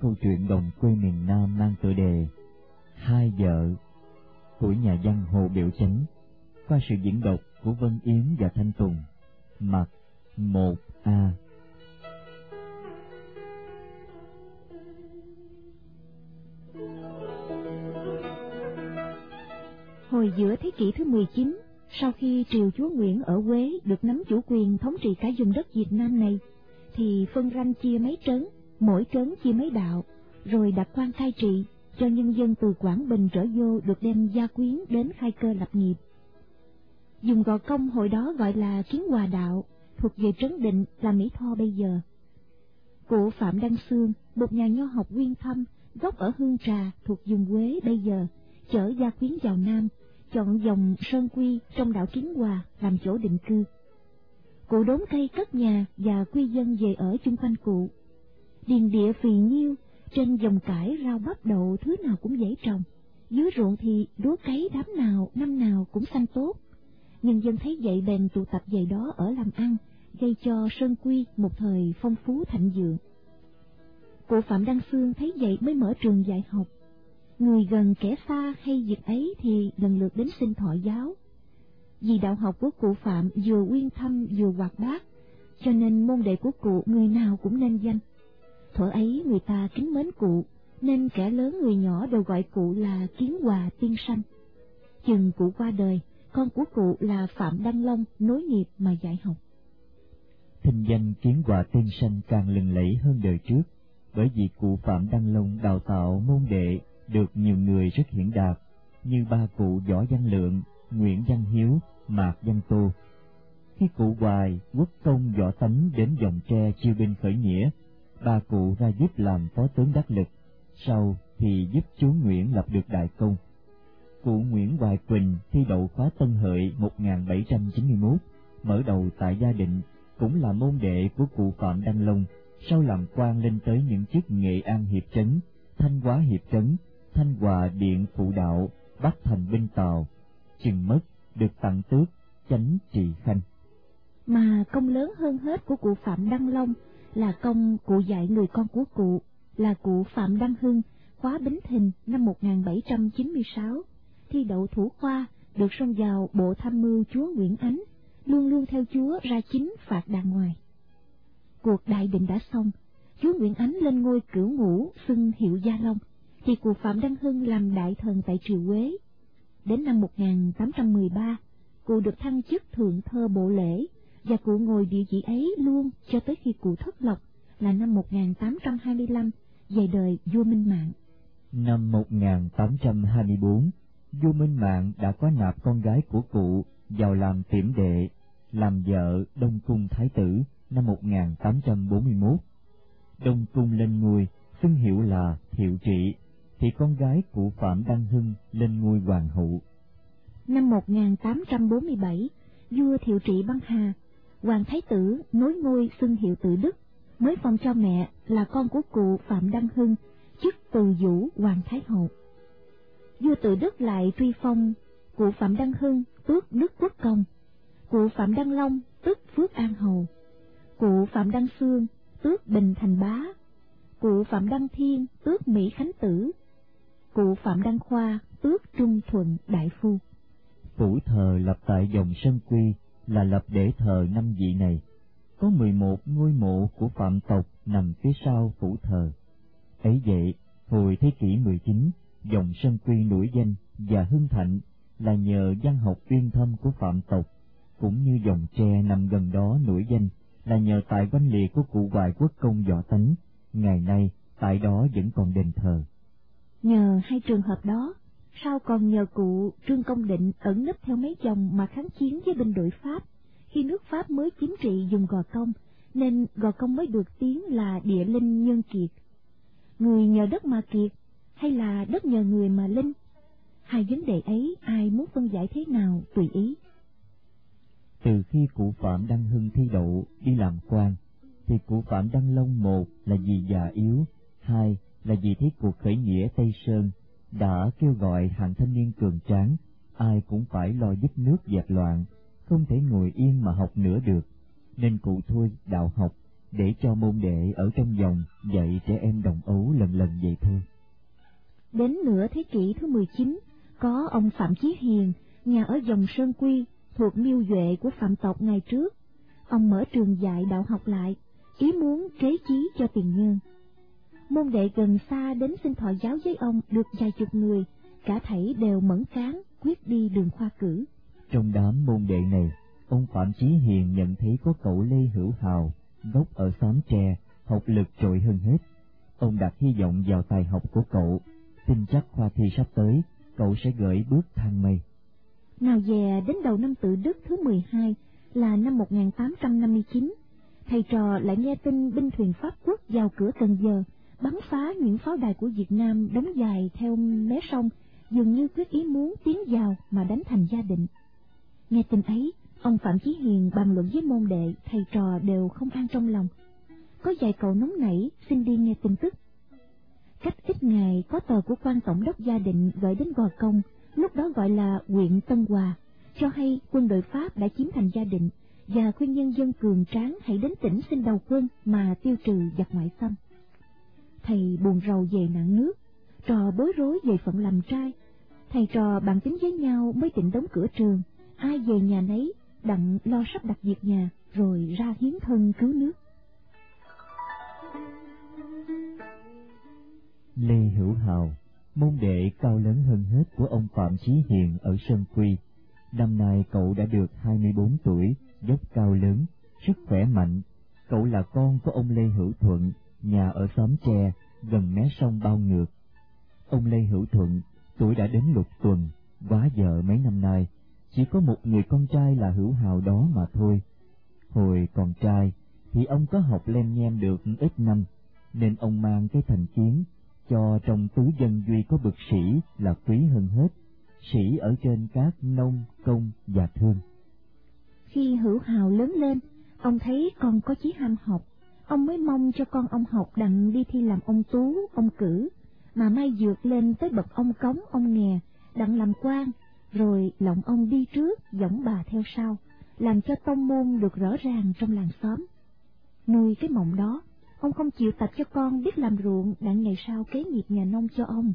câu chuyện đồng quê miền Nam mang tựa đề Hai vợ của nhà văn Hồ Biểu Chánh qua sự diễn đọc quyến đến khai cơ lập nghiệp. Dùng gò công hồi đó gọi là kiến hòa đạo, thuộc về trấn định là Mỹ Tho bây giờ. Cụ Phạm Đăng Sương, một nhà nho học nguyên thâm, gốc ở Hương Trà thuộc vùng Quế bây giờ, chở gia quyến vào Nam, chọn dòng Sơn Quy trong đảo Kiến Hòa làm chỗ định cư. Cụ đốn cây cất nhà và quy dân về ở chung quanh cụ. Điền địa phì nhiêu, trên dòng cải rau bắp đậu thứ nào cũng dễ trồng, dưới ruộng thì lúa cấy đám nào năm nào cũng xanh tốt. Nhân dân thấy vậy bèn tụ tập về đó ở làm ăn, gây cho Sơn Quy một thời phong phú thịnh vượng. Cụ Phạm Đăng xương thấy vậy mới mở trường dạy học. Người gần kẻ xa hay việc ấy thì lần lượt đến xin thọ giáo. Vì đạo học của cụ Phạm vừa uyên thâm vừa hoạt bát, cho nên môn đệ của cụ người nào cũng nên danh. Thuở ấy người ta kính mến cụ, nên kẻ lớn người nhỏ đều gọi cụ là Kiến Hòa Tiên Sanh. Chừng cụ qua đời, con của cụ là Phạm Đăng Long nối nghiệp mà dạy học. Thinh danh Kiến Hòa Tiên Sanh càng lừng lẫy hơn đời trước, bởi vì cụ Phạm Đăng Long đào tạo môn đệ được nhiều người rất hiển đạt, như ba cụ Võ Văn Lượng, Nguyễn Văn Hiếu, Mạc Văn Tô. Khi cụ Hoài, Quốc Công Võ Tánh đến dòng tre chiêu binh khởi nghĩa, ba cụ ra giúp làm phó tướng đắc lực, sau thì giúp chú Nguyễn lập được đại công. Cụ Nguyễn Hoài Quỳnh thi đậu khóa Tân Hợi 1791, mở đầu tại gia định, cũng là môn đệ của cụ Phạm Đăng Long, sau làm quan lên tới những chức Nghệ An Hiệp Trấn, Thanh Hóa Hiệp Trấn, Thanh Hòa Điện Phụ Đạo, Bắc Thành Binh Tàu, chừng mất, được tặng tước, chánh trị khanh. Mà công lớn hơn hết của cụ Phạm Đăng Long là công cụ dạy người con của cụ, là cụ Phạm Đăng Hưng, khóa Bính Thìn năm 1796, thi đậu thủ khoa, được xông vào bộ tham mưu chúa Nguyễn Ánh, luôn luôn theo chúa ra chính phạt đàng ngoài. Cuộc đại định đã xong, chúa Nguyễn Ánh lên ngôi cửu ngũ xưng hiệu Gia Long, thì cụ Phạm Đăng Hưng làm đại thần tại Triều Quế. Đến năm 1813, cụ được thăng chức thượng thơ bộ lễ, và cụ ngồi địa vị ấy luôn cho tới khi cụ thất lộc là năm 1825, về đời vua Minh Mạng. Năm 1824, vua Minh Mạng đã có nạp con gái của cụ vào làm tiểm đệ, làm vợ Đông Cung Thái Tử năm 1841. Đông Cung lên ngôi, xưng hiệu là Thiệu Trị, thì con gái cụ Phạm Đăng Hưng lên ngôi hoàng hậu. Năm 1847, vua Thiệu Trị băng hà, hoàng thái tử nối ngôi xưng hiệu tự Đức, mới phong cho mẹ là con của cụ Phạm Đăng Hưng, chức từ vũ hoàng thái hậu. Vua tự Đức lại truy phong cụ Phạm Đăng Hưng tước Đức Quốc Công, cụ Phạm Đăng Long tước Phước An Hầu, cụ Phạm Đăng Sương tước Bình Thành Bá, cụ Phạm Đăng Thiên tước Mỹ Khánh Tử, cụ Phạm Đăng Khoa tước Trung Thuận Đại Phu. Phủ thờ lập tại dòng Sơn Quy là lập để thờ năm vị này. Có mười một ngôi mộ của Phạm tộc nằm phía sau phủ thờ. Ấy vậy, hồi thế kỷ 19, dòng Sơn Quy nổi danh và hưng thạnh là nhờ văn học uyên thâm của Phạm tộc, cũng như dòng tre nằm gần đó nổi danh là nhờ tài oanh liệt của cụ Hoài Quốc Công Võ Tánh, ngày nay tại đó vẫn còn đền thờ. Nhờ hai trường hợp đó, sao còn nhờ cụ Trương Công Định ẩn nấp theo mấy chồng mà kháng chiến với binh đội Pháp, khi nước Pháp mới chính trị dùng Gò Công, nên Gò Công mới được tiếng là địa linh nhân kiệt. Người nhờ đất mà kiệt, hay là đất nhờ người mà linh? Hai vấn đề ấy ai muốn phân giải thế nào tùy ý. Từ khi cụ Phạm Đăng Hưng thi đậu đi làm quan, thì cụ Phạm Đăng Long một là vì già yếu, hai là vì thấy cuộc khởi nghĩa Tây Sơn đã kêu gọi hàng thanh niên cường tráng, ai cũng phải lo giúp nước dẹp loạn, không thể ngồi yên mà học nữa được, nên cụ thôi đạo học để cho môn đệ ở trong dòng dạy trẻ em đồng ấu lần lần vậy thôi. Đến nửa thế kỷ thứ 19, có ông Phạm Chí Hiền, nhà ở dòng Sơn Quy, thuộc miêu duệ của Phạm tộc ngày trước. Ông mở trường dạy đạo học lại, ý muốn kế chí cho tiền nhân. Môn đệ gần xa đến xin thọ giáo với ông được vài chục người, cả thảy đều mẫn cán, quyết đi đường khoa cử. Trong đám môn đệ này, ông Phạm Chí Hiền nhận thấy có cậu Lê Hữu Hào, gốc ở xóm tre, học lực trội hơn hết. Ông đặt hy vọng vào tài học của cậu, tin chắc khoa thi sắp tới, cậu sẽ gửi bước thang mây. Nào về đến đầu năm tự Đức thứ 12 là năm 1859, thầy trò lại nghe tin binh thuyền Pháp quốc vào cửa Cần Giờ, bắn phá những pháo đài của Việt Nam đóng dài theo mé sông, dường như quyết ý muốn tiến vào mà đánh thành gia định. Nghe tin ấy, ông Phạm Chí Hiền bàn luận với môn đệ, thầy trò đều không an trong lòng. Có vài cậu nóng nảy xin đi nghe tin tức. Cách ít ngày có tờ của quan tổng đốc gia định gửi đến Gò Công, lúc đó gọi là huyện Tân Hòa, cho hay quân đội Pháp đã chiếm thành gia định và khuyên nhân dân cường tráng hãy đến tỉnh xin đầu quân mà tiêu trừ giặc ngoại xâm. Thầy buồn rầu về nạn nước, trò bối rối về phận làm trai. Thầy trò bàn tính với nhau mới định đóng cửa trường, ai về nhà nấy, đặng lo sắp đặt việc nhà, rồi ra hiến thân cứu nước. Lê Hữu Hào, môn đệ cao lớn hơn hết của ông Phạm Chí Hiền ở Sơn Quy. Năm nay cậu đã được 24 tuổi, dốc cao lớn, sức khỏe mạnh. Cậu là con của ông Lê Hữu Thuận, nhà ở xóm tre, gần mé sông Bao Ngược. Ông Lê Hữu Thuận, tuổi đã đến lục tuần, quá vợ mấy năm nay, chỉ có một người con trai là Hữu Hào đó mà thôi. Hồi còn trai, thì ông có học lem nhem được ít năm, nên ông mang cái thành kiến cho trong tứ dân duy có bậc sĩ là quý hơn hết, sĩ ở trên các nông, công và thương. Khi hữu hào lớn lên, ông thấy con có chí ham học, ông mới mong cho con ông học đặng đi thi làm ông tú, ông cử, mà mai dược lên tới bậc ông cống, ông nghè, đặng làm quan, rồi lộng ông đi trước, dẫn bà theo sau, làm cho tông môn được rõ ràng trong làng xóm. Nuôi cái mộng đó, ông không chịu tập cho con biết làm ruộng đặng ngày sau kế nghiệp nhà nông cho ông.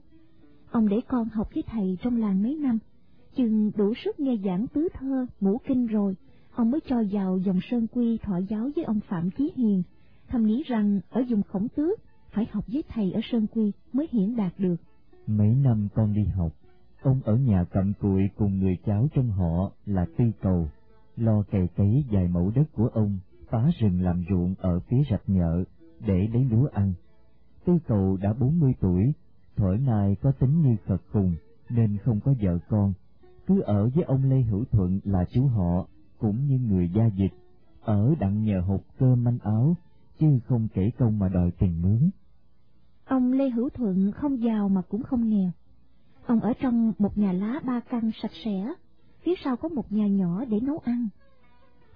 Ông để con học với thầy trong làng mấy năm, chừng đủ sức nghe giảng tứ thơ, ngũ kinh rồi, ông mới cho vào dòng sơn quy thọ giáo với ông Phạm Chí Hiền, thầm nghĩ rằng ở vùng khổng tước phải học với thầy ở sơn quy mới hiển đạt được. Mấy năm con đi học, ông ở nhà cặm cụi cùng người cháu trong họ là Tư Cầu, lo cày cấy vài mẫu đất của ông, phá rừng làm ruộng ở phía rạch nhợ để lấy lúa ăn. Tư Cầu đã 40 tuổi, thổi nay có tính như Phật cùng nên không có vợ con, cứ ở với ông Lê Hữu Thuận là chú họ, cũng như người gia dịch, ở đặng nhờ hộp cơm manh áo, chứ không kể công mà đòi tiền mướn. Ông Lê Hữu Thuận không giàu mà cũng không nghèo. Ông ở trong một nhà lá ba căn sạch sẽ, phía sau có một nhà nhỏ để nấu ăn.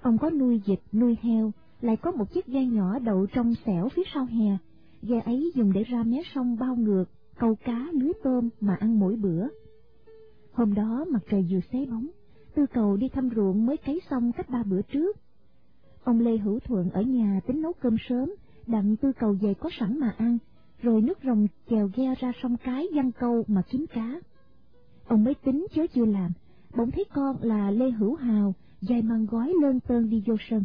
Ông có nuôi vịt, nuôi heo, lại có một chiếc ghe nhỏ đậu trong xẻo phía sau hè. Ghe ấy dùng để ra mé sông bao ngược, câu cá, lưới tôm mà ăn mỗi bữa. Hôm đó mặt trời vừa xế bóng, tư cầu đi thăm ruộng mới cấy xong cách ba bữa trước. Ông Lê Hữu Thuận ở nhà tính nấu cơm sớm, đặng tư cầu về có sẵn mà ăn, rồi nước rồng chèo ghe ra sông cái văn câu mà kiếm cá. Ông mới tính chớ chưa làm, bỗng thấy con là Lê Hữu Hào, dài mang gói lơn tơn đi vô sân.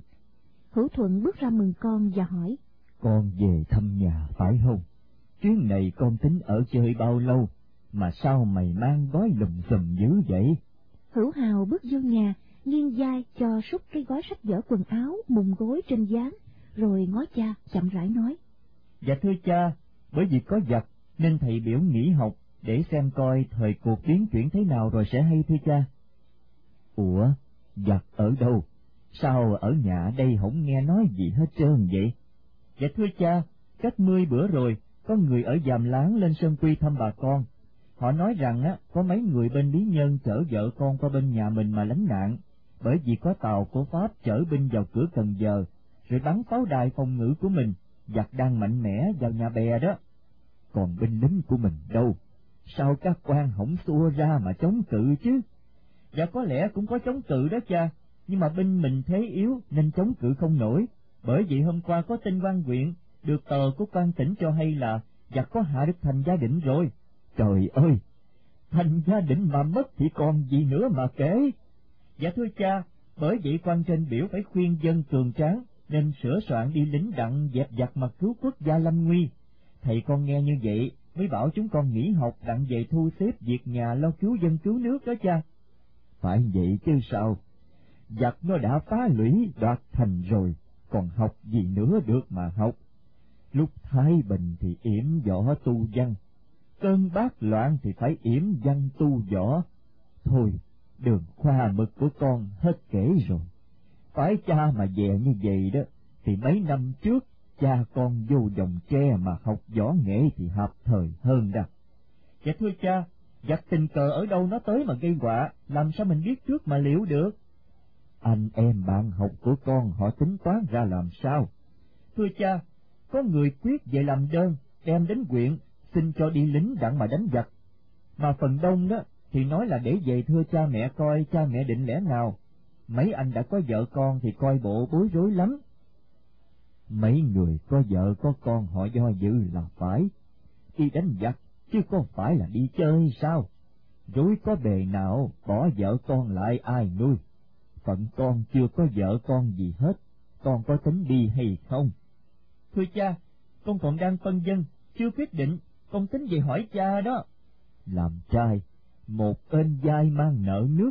Hữu Thuận bước ra mừng con và hỏi. Con về thăm nhà phải không? Chuyến này con tính ở chơi bao lâu, mà sao mày mang gói lùm xùm dữ vậy? Hữu Hào bước vô nhà, nghiêng vai cho xúc cái gói sách vở quần áo mùng gối trên gián, rồi ngó cha chậm rãi nói. Dạ thưa cha, bởi vì có giặc nên thầy biểu nghỉ học để xem coi thời cuộc biến chuyển thế nào rồi sẽ hay thưa cha. Ủa, giặc ở đâu? Sao ở nhà đây không nghe nói gì hết trơn vậy? Dạ thưa cha, cách mươi bữa rồi, có người ở Giàm Láng lên Sơn Quy thăm bà con. Họ nói rằng á, có mấy người bên Lý Nhân chở vợ con qua bên nhà mình mà lánh nạn, bởi vì có tàu của Pháp chở binh vào cửa Cần Giờ, rồi bắn pháo đài phòng ngự của mình, giặc đang mạnh mẽ vào nhà bè đó. Còn binh lính của mình đâu? Sao các quan không xua ra mà chống cự chứ? Dạ có lẽ cũng có chống cự đó cha, nhưng mà binh mình thế yếu nên chống cự không nổi, Bởi vậy hôm qua có tin quan huyện, được tờ của quan tỉnh cho hay là giặc có hạ được thành gia định rồi. Trời ơi! Thành gia định mà mất thì còn gì nữa mà kể. Dạ thưa cha, bởi vậy quan trên biểu phải khuyên dân cường tráng, nên sửa soạn đi lính đặng dẹp giặc mà cứu quốc gia lâm nguy. Thầy con nghe như vậy, mới bảo chúng con nghỉ học đặng về thu xếp việc nhà lo cứu dân cứu nước đó cha. Phải vậy chứ sao? Giặc nó đã phá lũy đoạt thành rồi, còn học gì nữa được mà học. Lúc thái bình thì yểm võ tu văn, cơn bát loạn thì phải yểm văn tu võ. Thôi, đường khoa mực của con hết kể rồi. Phải cha mà về như vậy đó, thì mấy năm trước cha con vô dòng tre mà học võ nghệ thì hợp thời hơn đó. Dạ thưa cha, giặc tình cờ ở đâu nó tới mà gây họa, làm sao mình biết trước mà liệu được? Anh em bạn học của con họ tính toán ra làm sao? Thưa cha, có người quyết về làm đơn, đem đến quyện, xin cho đi lính đặng mà đánh giặc. Mà phần đông đó thì nói là để về thưa cha mẹ coi cha mẹ định lẽ nào. Mấy anh đã có vợ con thì coi bộ bối rối lắm. Mấy người có vợ có con họ do dự là phải. Đi đánh giặc, chứ không phải là đi chơi sao? Rối có bề nào, bỏ vợ con lại ai nuôi? Phận con chưa có vợ con gì hết, con có tính đi hay không? Thưa cha, con còn đang phân vân, chưa quyết định, con tính về hỏi cha đó. Làm trai, một ơn vai mang nợ nước,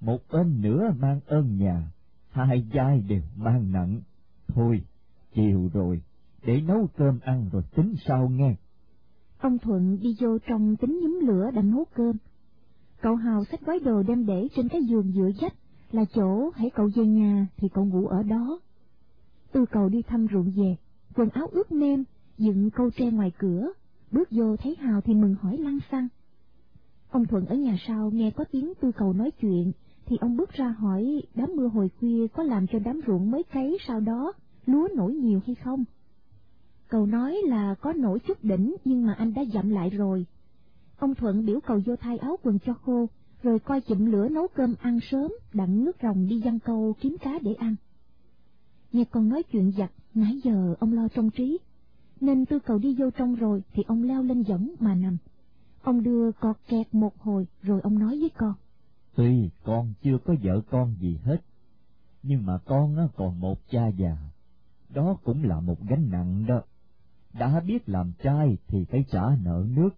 một ơn nữa mang ơn nhà, hai vai đều mang nặng. Thôi, chiều rồi, để nấu cơm ăn rồi tính sau nghe. Ông Thuận đi vô trong tính nhúm lửa đặng nấu cơm. Cậu Hào xách gói đồ đem để trên cái giường giữa dách, là chỗ hãy cậu về nhà thì cậu ngủ ở đó. Tư cầu đi thăm ruộng về, quần áo ướt nêm, dựng câu tre ngoài cửa, bước vô thấy Hào thì mừng hỏi lăng xăng. Ông Thuận ở nhà sau nghe có tiếng tư cầu nói chuyện, thì ông bước ra hỏi đám mưa hồi khuya có làm cho đám ruộng mới cấy sau đó, lúa nổi nhiều hay không? Cầu nói là có nổi chút đỉnh nhưng mà anh đã dặm lại rồi. Ông Thuận biểu cầu vô thay áo quần cho khô, rồi coi chụm lửa nấu cơm ăn sớm, đặng nước rồng đi giăng câu kiếm cá để ăn. Nghe con nói chuyện giặt, nãy giờ ông lo trong trí, nên tư cầu đi vô trong rồi thì ông leo lên võng mà nằm. Ông đưa cọt kẹt một hồi rồi ông nói với con. Tuy con chưa có vợ con gì hết, nhưng mà con còn một cha già, đó cũng là một gánh nặng đó. Đã biết làm trai thì phải trả nợ nước,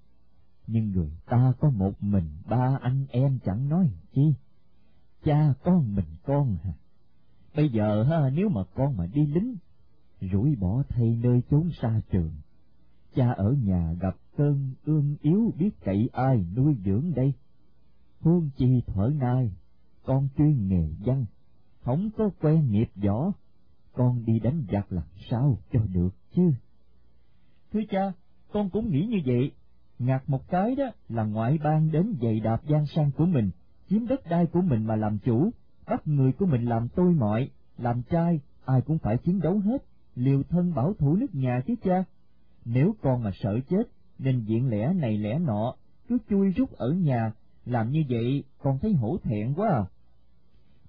nhưng người ta có một mình ba anh em chẳng nói chi. Cha con mình con hả? Bây giờ ha, nếu mà con mà đi lính, rủi bỏ thay nơi chốn xa trường, cha ở nhà gặp cơn ương yếu biết cậy ai nuôi dưỡng đây. Huông chi thở nai, con chuyên nghề văn, không có quen nghiệp võ, con đi đánh giặc làm sao cho được chứ? Thưa cha, con cũng nghĩ như vậy, ngạc một cái đó là ngoại bang đến dày đạp gian sang của mình, chiếm đất đai của mình mà làm chủ, bắt người của mình làm tôi mọi, làm trai, ai cũng phải chiến đấu hết, liều thân bảo thủ nước nhà chứ cha. Nếu con mà sợ chết, nên diện lẽ này lẽ nọ, cứ chui rút ở nhà, làm như vậy con thấy hổ thẹn quá à.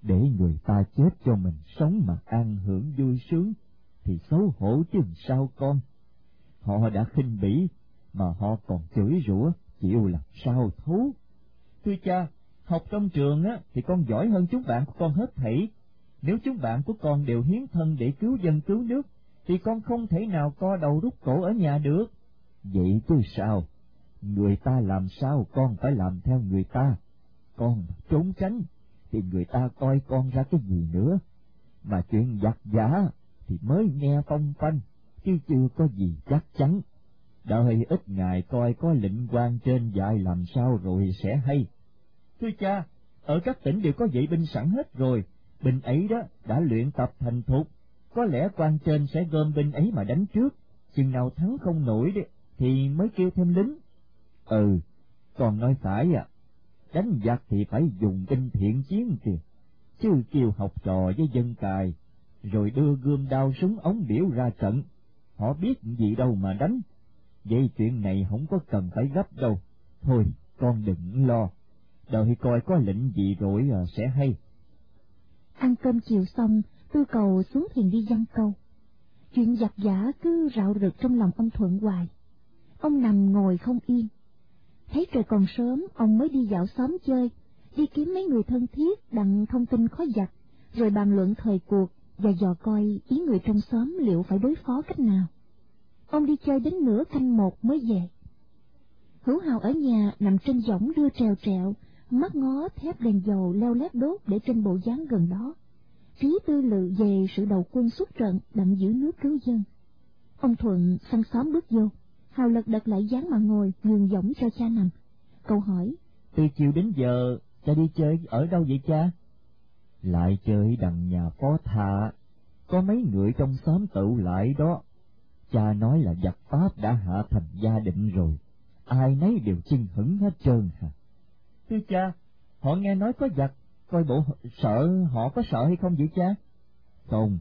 Để người ta chết cho mình sống mà an hưởng vui sướng, thì xấu hổ chứ sao con. Họ đã khinh bỉ, mà họ còn chửi rủa, chịu làm sao thú. Thưa cha, học trong trường á thì con giỏi hơn chúng bạn của con hết thảy. Nếu chúng bạn của con đều hiến thân để cứu dân cứu nước, thì con không thể nào co đầu rút cổ ở nhà được. Vậy chứ sao? Người ta làm sao con phải làm theo người ta? Con trốn tránh, thì người ta coi con ra cái gì nữa? Mà chuyện giặc giả thì mới nghe phong phanh, chứ chưa có gì chắc chắn. Đợi ít ngày coi có lệnh quan trên dạy làm sao rồi sẽ hay. Thưa cha, ở các tỉnh đều có dạy binh sẵn hết rồi, binh ấy đó đã luyện tập thành thục, có lẽ quan trên sẽ gom binh ấy mà đánh trước, chừng nào thắng không nổi đấy, thì mới kêu thêm lính. Ừ, còn nói phải à, đánh giặc thì phải dùng binh thiện chiến kìa, chứ kêu học trò với dân cài, rồi đưa gươm đao súng ống biểu ra trận, họ biết gì đâu mà đánh, vậy chuyện này không có cần phải gấp đâu, thôi con đừng lo, đợi coi có lệnh gì rồi à, sẽ hay. Ăn cơm chiều xong, tư cầu xuống thuyền đi giăng câu, chuyện giặc giả cứ rạo rực trong lòng ông Thuận hoài. Ông nằm ngồi không yên. Thấy trời còn sớm, ông mới đi dạo xóm chơi, đi kiếm mấy người thân thiết đặng thông tin khó giặt rồi bàn luận thời cuộc và dò coi ý người trong xóm liệu phải đối phó cách nào. Ông đi chơi đến nửa canh một mới về. Hữu Hào ở nhà nằm trên võng đưa trèo trẹo mắt ngó thép đèn dầu leo lét đốt để trên bộ dáng gần đó. Trí tư lự về sự đầu quân xuất trận đặng giữ nước cứu dân. Ông Thuận sang xóm bước vô, Hào lật đật lại dáng mà ngồi, nhường giọng cho cha nằm. câu hỏi. Từ chiều đến giờ, cha đi chơi ở đâu vậy cha? Lại chơi đằng nhà phó thạ, có mấy người trong xóm tụ lại đó. Cha nói là giặc Pháp đã hạ thành gia định rồi, ai nấy đều chưng hững hết trơn hả? Thưa cha, họ nghe nói có giặc, coi bộ sợ họ có sợ hay không vậy cha? Không,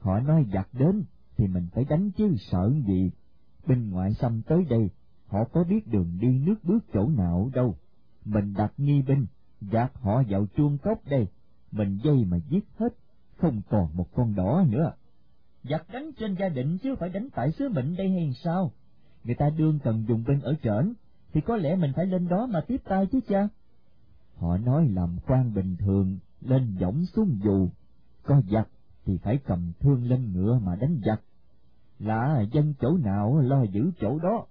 họ nói giặc đến thì mình phải đánh chứ sợ gì. Binh ngoại xâm tới đây, họ có biết đường đi nước bước chỗ nào đâu. Mình đặt nghi binh, gạt họ vào chuông cốc đây, mình dây mà giết hết, không còn một con đỏ nữa. Giặc đánh trên gia định chứ phải đánh tại xứ mệnh đây hay sao? Người ta đương cần dùng binh ở trển, thì có lẽ mình phải lên đó mà tiếp tay chứ cha. Họ nói làm quan bình thường, lên võng xuống dù, có giặc thì phải cầm thương lên ngựa mà đánh giặc. Là dân chỗ nào lo giữ chỗ đó,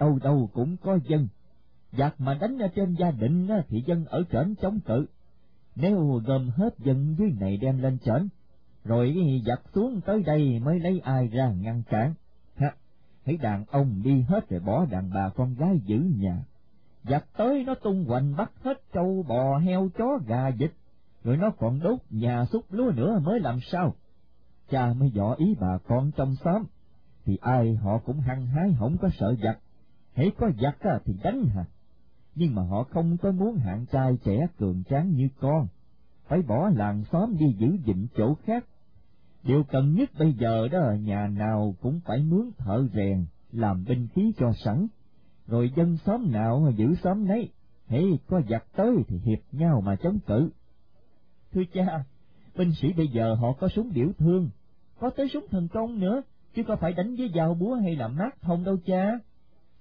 đâu đâu cũng có dân. Giặc mà đánh ở trên gia đình thì dân ở trển chống cự. Nếu gom hết dân dưới này đem lên trển, rồi giặc xuống tới đây mới lấy ai ra ngăn cản. Ha, thấy đàn ông đi hết rồi bỏ đàn bà con gái giữ nhà. Giặc tới nó tung hoành bắt hết trâu bò heo chó gà vịt, rồi nó còn đốt nhà xúc lúa nữa mới làm sao? Cha mới dọ ý bà con trong xóm, thì ai họ cũng hăng hái không có sợ giặc, hãy có giặc thì đánh hả? Nhưng mà họ không có muốn hạng trai trẻ cường tráng như con, phải bỏ làng xóm đi giữ gìn chỗ khác. Điều cần nhất bây giờ đó là nhà nào cũng phải mướn thợ rèn, làm binh khí cho sẵn, rồi dân xóm nào giữ xóm nấy, hễ có giặc tới thì hiệp nhau mà chống cự. Thưa cha, binh sĩ bây giờ họ có súng điểu thương, có tới súng thần công nữa, chứ có phải đánh với dao búa hay là mát thông đâu cha.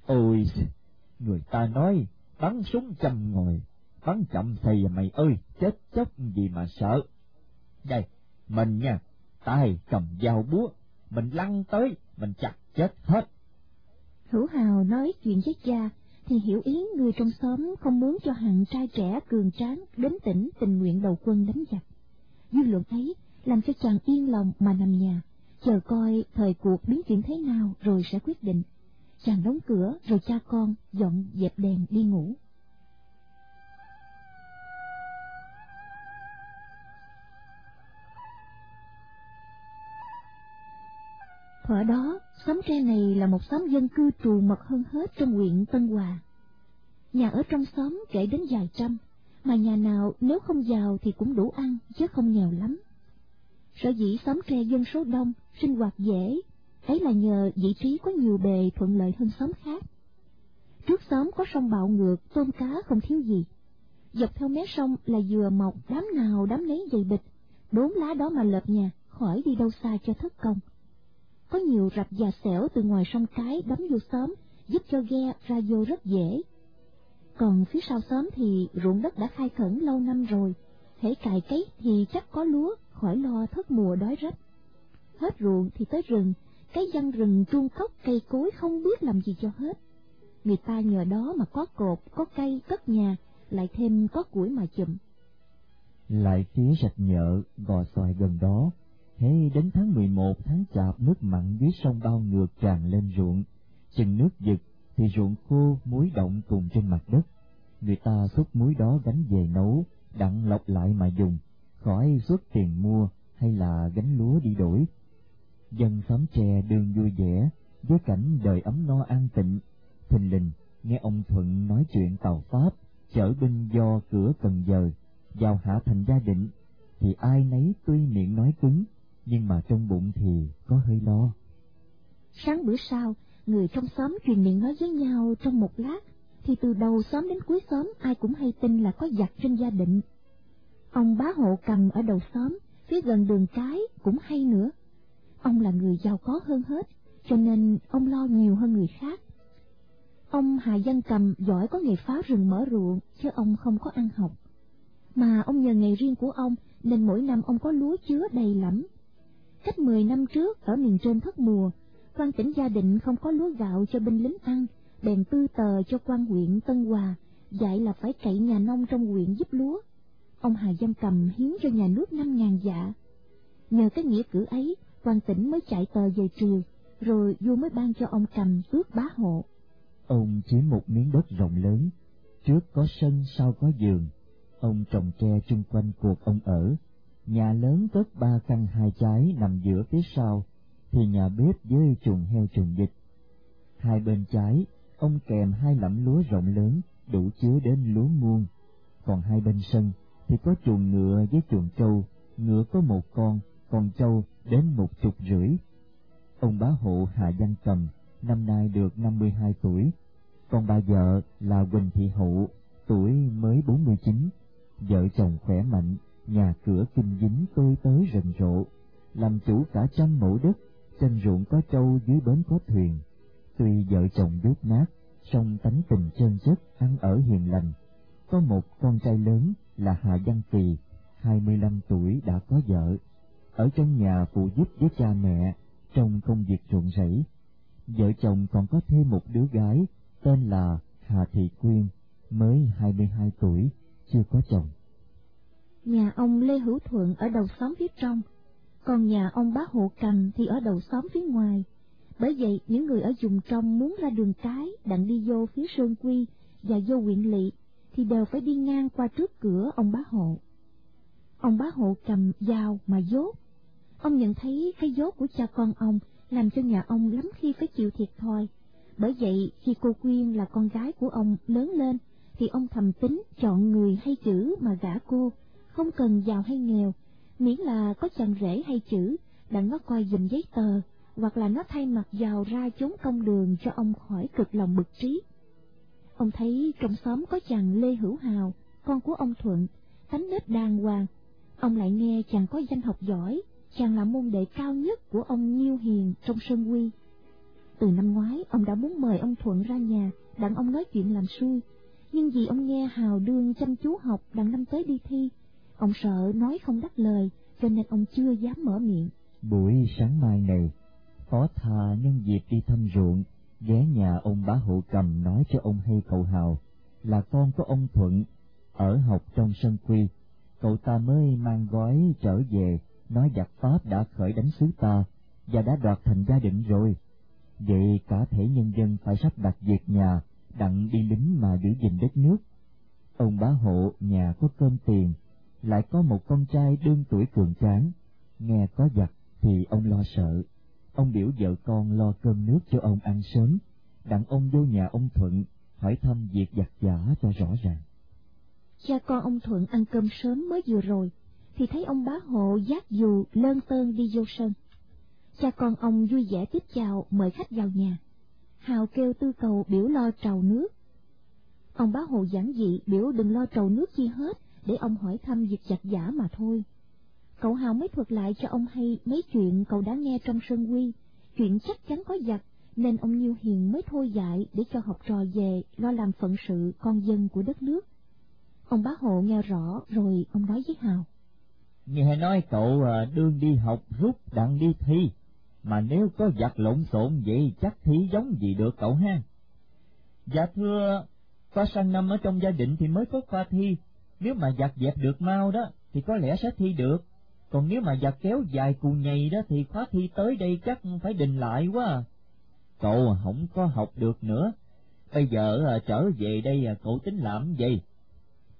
Ôi, người ta nói, bắn súng chầm ngồi, bắn chậm thầy mày ơi, chết chóc gì mà sợ. Đây, mình nha, tay cầm dao búa, mình lăn tới, mình chặt chết hết. Hữu Hào nói chuyện với cha, thì hiểu ý người trong xóm không muốn cho hàng trai trẻ cường tráng đến tỉnh tình nguyện đầu quân đánh giặc. Dư luận ấy làm cho chàng yên lòng mà nằm nhà, chờ coi thời cuộc biến chuyển thế nào rồi sẽ quyết định. Chàng đóng cửa rồi cha con dọn dẹp đèn đi ngủ. Thuở đó, xóm tre này là một xóm dân cư trù mật hơn hết trong huyện Tân Hòa. Nhà ở trong xóm kể đến vài trăm, mà nhà nào nếu không giàu thì cũng đủ ăn, chứ không nghèo lắm. Sở dĩ xóm tre dân số đông, sinh hoạt dễ, ấy là nhờ vị trí có nhiều bề thuận lợi hơn xóm khác. Trước xóm có sông bạo ngược, tôm cá không thiếu gì. Dọc theo mé sông là dừa mọc, đám nào đám nấy dày bịch, đốn lá đó mà lợp nhà, khỏi đi đâu xa cho thất công có nhiều rạch già xẻo từ ngoài sông cái đắm vô xóm, giúp cho ghe ra vô rất dễ. Còn phía sau xóm thì ruộng đất đã khai khẩn lâu năm rồi, hễ cài cấy thì chắc có lúa, khỏi lo thất mùa đói rách. Hết ruộng thì tới rừng, cái dân rừng chuông cốc cây cối không biết làm gì cho hết. Người ta nhờ đó mà có cột, có cây, cất nhà, lại thêm có củi mà chùm. Lại phía sạch nhợ, gò xoài gần đó, Thế đến tháng 11 tháng chạp nước mặn dưới sông bao ngược tràn lên ruộng, chừng nước giật thì ruộng khô muối động cùng trên mặt đất. Người ta xúc muối đó gánh về nấu, đặng lọc lại mà dùng, khỏi xuất tiền mua hay là gánh lúa đi đổi. Dân xóm tre đường vui vẻ, với cảnh đời ấm no an tịnh, thình lình nghe ông Thuận nói chuyện tàu Pháp, chở binh do cửa Cần Giờ, vào hạ thành gia định, thì ai nấy tuy miệng nói cứng, nhưng mà trong bụng thì có hơi lo. Sáng bữa sau, người trong xóm truyền miệng nói với nhau trong một lát, thì từ đầu xóm đến cuối xóm ai cũng hay tin là có giặc trên gia định. Ông bá hộ cầm ở đầu xóm, phía gần đường cái cũng hay nữa. Ông là người giàu có hơn hết, cho nên ông lo nhiều hơn người khác. Ông Hà Văn Cầm giỏi có nghề phá rừng mở ruộng, chứ ông không có ăn học. Mà ông nhờ nghề riêng của ông, nên mỗi năm ông có lúa chứa đầy lắm. Cách mười năm trước, ở miền trên thất mùa, quan tỉnh gia định không có lúa gạo cho binh lính ăn, bèn tư tờ cho quan huyện Tân Hòa, dạy là phải cậy nhà nông trong huyện giúp lúa. Ông Hà Văn Cầm hiến cho nhà nước năm ngàn dạ. Nhờ cái nghĩa cử ấy, quan tỉnh mới chạy tờ về triều, rồi vua mới ban cho ông Cầm tước bá hộ. Ông chiếm một miếng đất rộng lớn, trước có sân sau có giường. Ông trồng tre chung quanh cuộc ông ở. Nhà lớn cất ba căn hai trái nằm giữa phía sau, thì nhà bếp với chuồng heo chuồng vịt. Hai bên trái, ông kèm hai lẫm lúa rộng lớn, đủ chứa đến lúa muôn. Còn hai bên sân thì có chuồng ngựa với chuồng trâu, ngựa có một con, con trâu đến một chục rưỡi. Ông bá hộ Hà Văn Cầm năm nay được năm mươi hai tuổi, còn bà vợ là Quỳnh Thị Hậu, tuổi mới bốn mươi chín, vợ chồng khỏe mạnh, nhà cửa kinh dính tươi tới rần rộ, làm chủ cả trăm mẫu đất, trên ruộng có trâu dưới bến có thuyền. Tuy vợ chồng dốt nát, song tánh tình chân chất, ăn ở hiền lành. Có một con trai lớn là Hà Văn Kỳ, hai mươi lăm tuổi đã có vợ, ở trong nhà phụ giúp với cha mẹ trong công việc ruộng rẫy. Vợ chồng còn có thêm một đứa gái tên là Hà Thị Quyên, mới hai mươi hai tuổi, chưa có chồng. Nhà ông Lê Hữu Thuận ở đầu xóm phía trong, còn nhà ông bá hộ cầm thì ở đầu xóm phía ngoài. Bởi vậy, những người ở vùng trong muốn ra đường cái, đặng đi vô phía Sơn Quy và vô huyện lỵ, thì đều phải đi ngang qua trước cửa ông bá hộ. Ông bá hộ cầm dao mà dốt. Ông nhận thấy cái dốt của cha con ông làm cho nhà ông lắm khi phải chịu thiệt thòi. Bởi vậy, khi cô Quyên là con gái của ông lớn lên, thì ông thầm tính chọn người hay chữ mà gả cô, không cần giàu hay nghèo, miễn là có chàng rể hay chữ, đặng nó coi dùm giấy tờ, hoặc là nó thay mặt giàu ra chốn công đường cho ông khỏi cực lòng bực trí. Ông thấy trong xóm có chàng Lê Hữu Hào, con của ông Thuận, tánh nết đàng hoàng. Ông lại nghe chàng có danh học giỏi, chàng là môn đệ cao nhất của ông Nhiêu Hiền trong Sơn Quy. Từ năm ngoái, ông đã muốn mời ông Thuận ra nhà, đặng ông nói chuyện làm xuôi, Nhưng vì ông nghe Hào đương chăm chú học đặng năm tới đi thi, ông sợ nói không đáp lời, cho nên ông chưa dám mở miệng. Buổi sáng mai này, Phó Thà nhân dịp đi thăm ruộng, ghé nhà ông bá hộ cầm nói cho ông hay cậu Hào là con của ông Thuận, ở học trong sân quy. Cậu ta mới mang gói trở về, nói giặc Pháp đã khởi đánh xứ ta, và đã đoạt thành gia định rồi. Vậy cả thể nhân dân phải sắp đặt việc nhà, đặng đi lính mà giữ gìn đất nước. Ông bá hộ nhà có cơm tiền, lại có một con trai đương tuổi cường tráng, nghe có giặc thì ông lo sợ. Ông biểu vợ con lo cơm nước cho ông ăn sớm, đặng ông vô nhà ông Thuận hỏi thăm việc giặc giả cho rõ ràng. Cha con ông Thuận ăn cơm sớm mới vừa rồi, thì thấy ông bá hộ giác dù lơn tơn đi vô sân. Cha con ông vui vẻ tiếp chào mời khách vào nhà. Hào kêu tư cầu biểu lo trầu nước. Ông bá hộ giảng dị biểu đừng lo trầu nước chi hết, để ông hỏi thăm việc chặt giả mà thôi. Cậu Hào mới thuật lại cho ông hay mấy chuyện cậu đã nghe trong sân quy, chuyện chắc chắn có giặc, nên ông Nhiêu Hiền mới thôi dạy để cho học trò về lo làm phận sự con dân của đất nước. Ông bá hộ nghe rõ rồi ông nói với Hào. Nghe nói cậu à, đương đi học rút đặng đi thi, mà nếu có giặt lộn xộn vậy chắc thi giống gì được cậu ha? Dạ thưa, qua sang năm ở trong gia đình thì mới có qua thi, nếu mà giặt dẹp được mau đó thì có lẽ sẽ thi được, còn nếu mà giặt kéo dài cù nhầy đó thì khóa thi tới đây chắc phải đình lại quá à. Cậu không có học được nữa, bây giờ à, trở về đây à, cậu tính làm gì?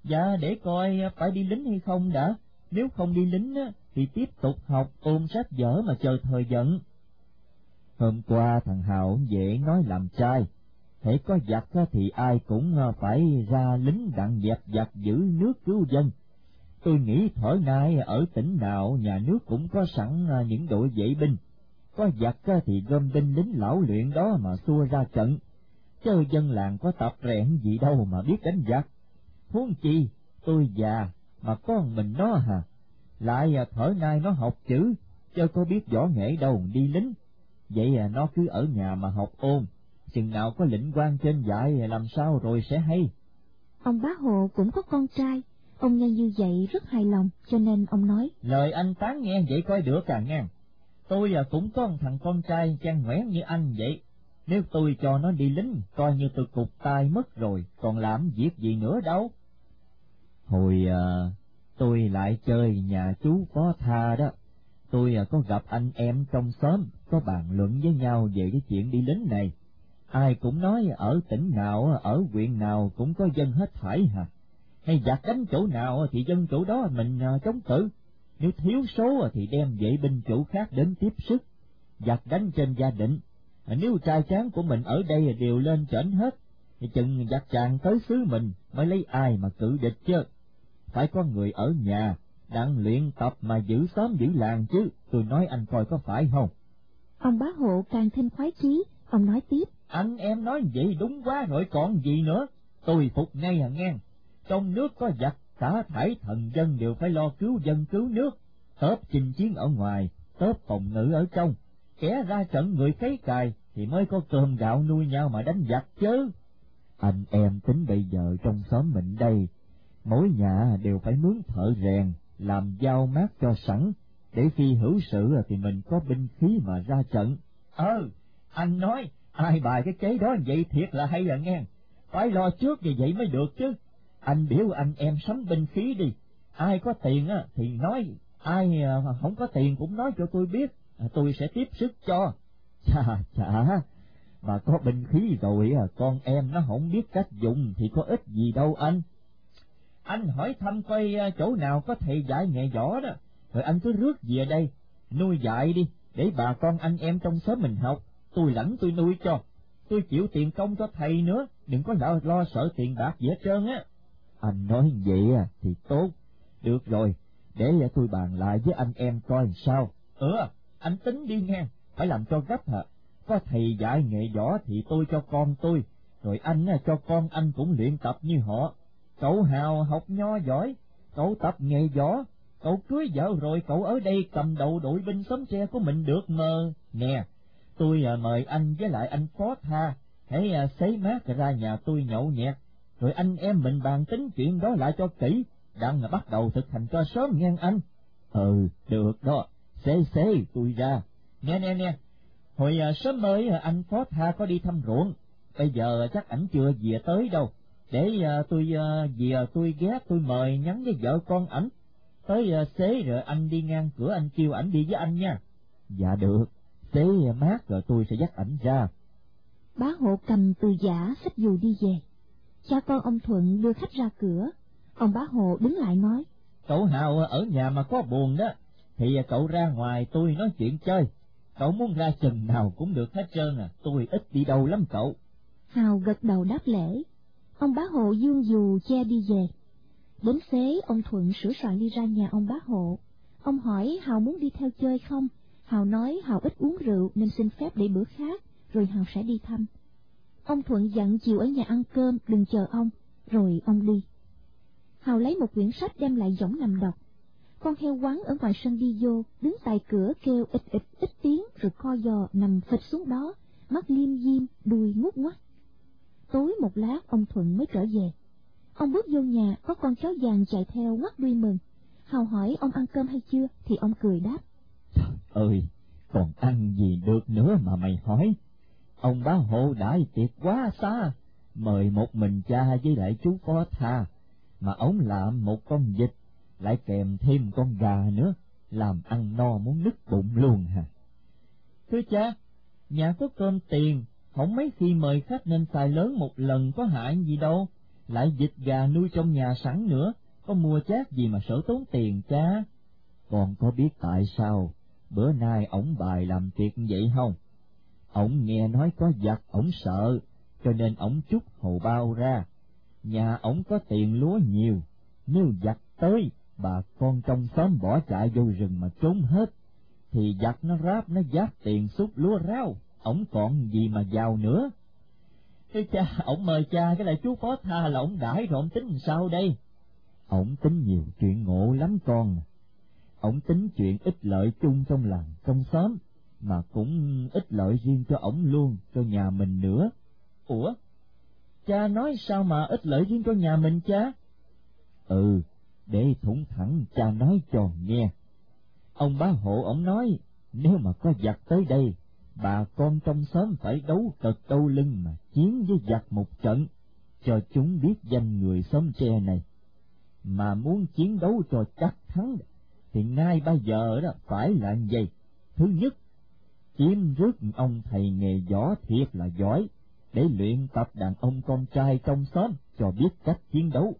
Dạ để coi à, phải đi lính hay không đã, nếu không đi lính á, thì tiếp tục học ôn sách vở mà chờ thời giận. Hôm qua thằng Hào dễ nói làm trai, hễ có giặc thì ai cũng à, phải ra lính đặng dẹp giặc giữ nước cứu dân. Tôi nghĩ thổi nay ở tỉnh nào nhà nước cũng có sẵn à, những đội vệ binh, có giặc thì gom binh lính lão luyện đó mà xua ra trận, chứ dân làng có tập rèn gì đâu mà biết đánh giặc. Huống chi, tôi già, mà con mình nó hả, lại à, thở nay nó học chữ, chứ có biết võ nghệ đâu đi lính. Vậy à, nó cứ ở nhà mà học ôn, chừng nào có lĩnh quan trên dạy làm sao rồi sẽ hay. Ông bá Hồ cũng có con trai, ông nghe như vậy rất hài lòng, cho nên ông nói. Lời anh tán nghe vậy coi được càng nghe. Tôi à, cũng có một thằng con trai trang ngoẻn như anh vậy. Nếu tôi cho nó đi lính, coi như tôi cục tai mất rồi, còn làm việc gì nữa đâu. Hồi à, tôi lại chơi nhà chú Phó Tha đó, tôi à, có gặp anh em trong xóm, có bàn luận với nhau về cái chuyện đi lính này. Ai cũng nói ở tỉnh nào, ở huyện nào cũng có dân hết thảy hả. Hay giặc đánh chỗ nào thì dân chỗ đó mình à, chống cự. Nếu thiếu số thì đem vệ binh chủ khác đến tiếp sức. Giặc đánh trên gia định. Nếu trai tráng của mình ở đây đều lên trển hết, thì chừng giặc chàng tới xứ mình mới lấy ai mà cự địch chứ. Phải có người ở nhà, đang luyện tập mà giữ xóm giữ làng chứ, tôi nói anh coi có phải không? Ông bá hộ càng thêm khoái chí, ông nói tiếp. Anh em nói vậy đúng quá rồi còn gì nữa, tôi phục ngay à nghe. Trong nước có giặc, cả thải thần dân đều phải lo cứu dân cứu nước, tớp chinh chiến ở ngoài, tớp phòng ngự ở trong, kẻ ra trận người cấy cài thì mới có cơm gạo nuôi nhau mà đánh giặc chứ. Anh em tính bây giờ trong xóm mình đây, mỗi nhà đều phải mướn thợ rèn, làm dao mát cho sẵn, để khi hữu sự thì mình có binh khí mà ra trận. Ờ, anh nói, ai bài cái kế đó vậy thiệt là hay à nghe, phải lo trước như vậy mới được chứ. Anh biểu anh em sắm binh khí đi, ai có tiền á thì nói, ai à, không có tiền cũng nói cho tôi biết, à, tôi sẽ tiếp sức cho. Chà chà, mà có binh khí rồi à, con em nó không biết cách dùng thì có ích gì đâu anh. Anh hỏi thăm coi à, chỗ nào có thầy dạy nghề võ đó, rồi anh cứ rước về đây, nuôi dạy đi, để bà con anh em trong xóm mình học, tôi lãnh tôi nuôi cho, tôi chịu tiền công cho thầy nữa, đừng có lo, lo sợ tiền bạc gì hết trơn á. Anh nói vậy à, thì tốt, được rồi, để tôi bàn lại với anh em coi sao. Ừ, anh tính đi nghe, phải làm cho gấp hả? Có thầy dạy nghệ võ thì tôi cho con tôi, rồi anh cho con anh cũng luyện tập như họ. Cậu Hào học nho giỏi, cậu tập nghề võ, cậu cưới vợ rồi cậu ở đây cầm đầu đội binh xóm tre của mình được mờ. Nè, tôi à, mời anh với lại anh Phó Tha, hãy à, sấy mát ra nhà tôi nhậu nhẹt, rồi anh em mình bàn tính chuyện đó lại cho kỹ, đang bắt đầu thực hành cho sớm nghe anh. Ừ, được đó, xế xế tôi ra. Nè nè nè, hồi à, sớm mới à, anh Phó Tha có đi thăm ruộng, bây giờ chắc ảnh chưa về tới đâu, để à, tôi à, về tôi ghé tôi mời nhắn với vợ con ảnh, tới à, xế rồi anh đi ngang cửa anh kêu ảnh đi với anh nha. Dạ được, xế mát rồi tôi sẽ dắt ảnh ra. Bá hộ cầm từ giả xách dù đi về. Cha con ông Thuận đưa khách ra cửa, ông bá hộ đứng lại nói. Cậu Hào ở nhà mà có buồn đó, thì cậu ra ngoài tôi nói chuyện chơi. Cậu muốn ra chừng nào cũng được hết trơn à, tôi ít đi đâu lắm cậu. Hào gật đầu đáp lễ. Ông bá hộ dương dù che đi về. Đến xế, ông Thuận sửa soạn đi ra nhà ông bá hộ. Ông hỏi Hào muốn đi theo chơi không? Hào nói Hào ít uống rượu nên xin phép để bữa khác, rồi Hào sẽ đi thăm. Ông Thuận dặn chiều ở nhà ăn cơm, đừng chờ ông, rồi ông đi. Hào lấy một quyển sách đem lại giỏng nằm đọc. Con heo quắn ở ngoài sân đi vô, đứng tại cửa kêu ịch ịch ít tiếng rồi co giò nằm phịch xuống đó, mắt liêm diêm, đuôi ngút ngoắt. Tối một lát ông Thuận mới trở về. Ông bước vô nhà, có con chó vàng chạy theo ngoắt đuôi mừng. Hào hỏi ông ăn cơm hay chưa, thì ông cười đáp. Trời ơi, còn ăn gì được nữa mà mày hỏi? Ông bá hộ đãi tiệc quá xa, mời một mình cha với lại chú phó tha, mà ông làm một con vịt, lại kèm thêm con gà nữa, làm ăn no muốn nứt bụng luôn hả? Thưa cha, nhà có cơm tiền, không mấy khi mời khách nên xài lớn một lần có hại gì đâu, lại vịt gà nuôi trong nhà sẵn nữa, có mua chát gì mà sở tốn tiền cha. Còn có biết tại sao bữa nay ổng bài làm tiệc vậy không? Ổng nghe nói có giặc ổng sợ, cho nên ổng chút hầu bao ra. Nhà ổng có tiền lúa nhiều, nếu giặc tới, bà con trong xóm bỏ chạy vô rừng mà trốn hết, thì giặc nó ráp nó giáp tiền xúc lúa rau, ổng còn gì mà giàu nữa. Ê cha, ổng mời cha cái lại chú phó tha là ổng đãi rồi ổng tính sao đây? Ổng tính nhiều chuyện ngộ lắm con. ổng tính chuyện ích lợi chung trong làng trong xóm, mà cũng ích lợi riêng cho ổng luôn, cho nhà mình nữa. Ủa? Cha nói sao mà ích lợi riêng cho nhà mình cha? Ừ, để thủng thẳng cha nói cho nghe. Ông bá hộ ổng nói, nếu mà có giặc tới đây, bà con trong xóm phải đấu cật đâu lưng mà chiến với giặc một trận, cho chúng biết danh người xóm tre này. Mà muốn chiến đấu cho chắc thắng, thì ngay bây giờ đó phải là gì? Thứ nhất, chiếm rước ông thầy nghề võ thiệt là giỏi, để luyện tập đàn ông con trai trong xóm cho biết cách chiến đấu.